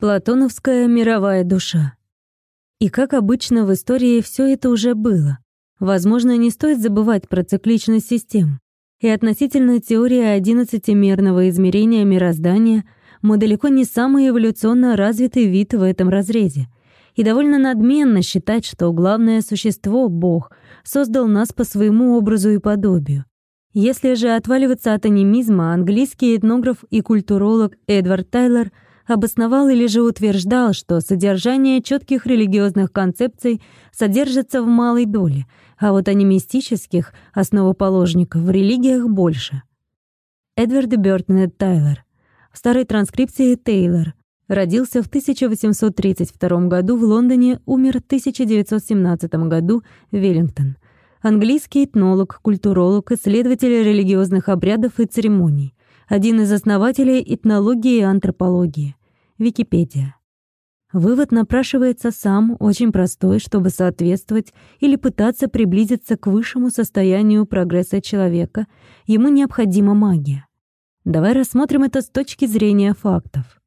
Платоновская мировая душа. И как обычно в истории все это уже было. Возможно, не стоит забывать про цикличность систем. И относительно теории одиннадцатимерного измерения мироздания мы далеко не самый эволюционно развитый вид в этом разрезе. И довольно надменно считать, что главное существо, Бог, создал нас по своему образу и подобию. Если же отваливаться от анимизма, английский этнограф и культуролог Эдвард Тайлер – обосновал или же утверждал, что содержание четких религиозных концепций содержится в малой доле, а вот анимистических основоположников в религиях больше. Эдвард Бёртнет Тайлер. В старой транскрипции Тейлор. Родился в 1832 году в Лондоне, умер в 1917 году в Веллингтон. Английский этнолог, культуролог, исследователь религиозных обрядов и церемоний. Один из основателей этнологии и антропологии. Википедия. Вывод напрашивается сам, очень простой, чтобы соответствовать или пытаться приблизиться к высшему состоянию прогресса человека, ему необходима магия. Давай рассмотрим это с точки зрения фактов.